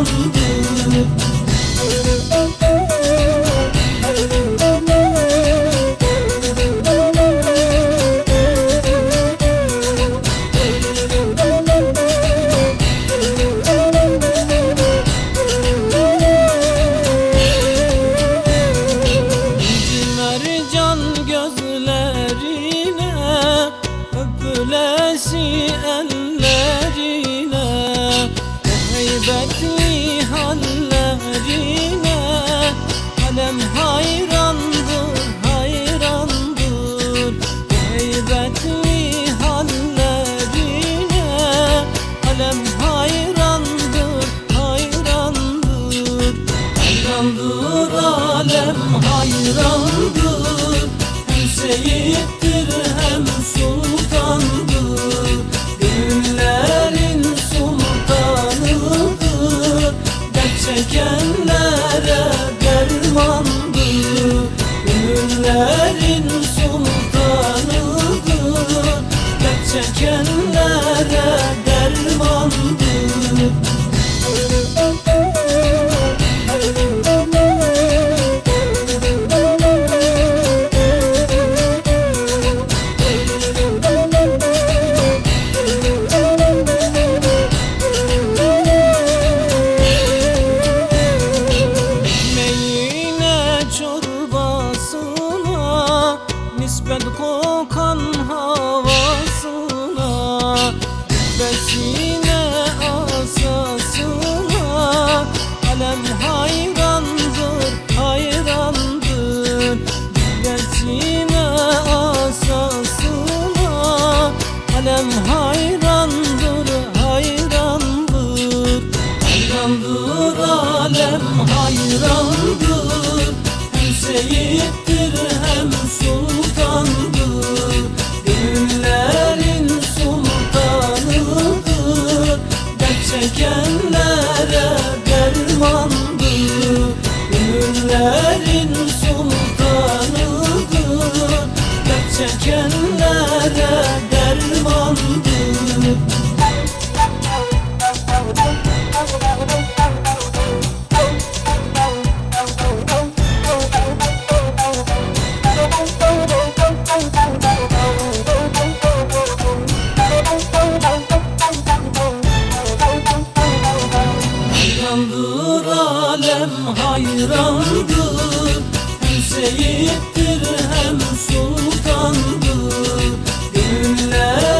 Mercan gözlerine Öpülesi ellerine. O heybetli hallerine Alem hayrandır, hayrandır. Heybetli hallerine Alem hayrandır, hayrandır. Hayrandır alem hayrandır. Hem seyittir hem sultandır çekenlere dermandır Gönüllerin sultanıdır. Dert çekenlere dermandır Nispet kokan havasına Besine asasına. Alem hayrandır, hayrandır. Besine asasına. Alem hayrandır, hayrandır. Hayrandır alem hayrandır. Hem çekenlere dermandır Ünlülerin sultanıdır Dert çekenlere dermandır hayrandır. Hüseyin'dir hem sultandır. Dinler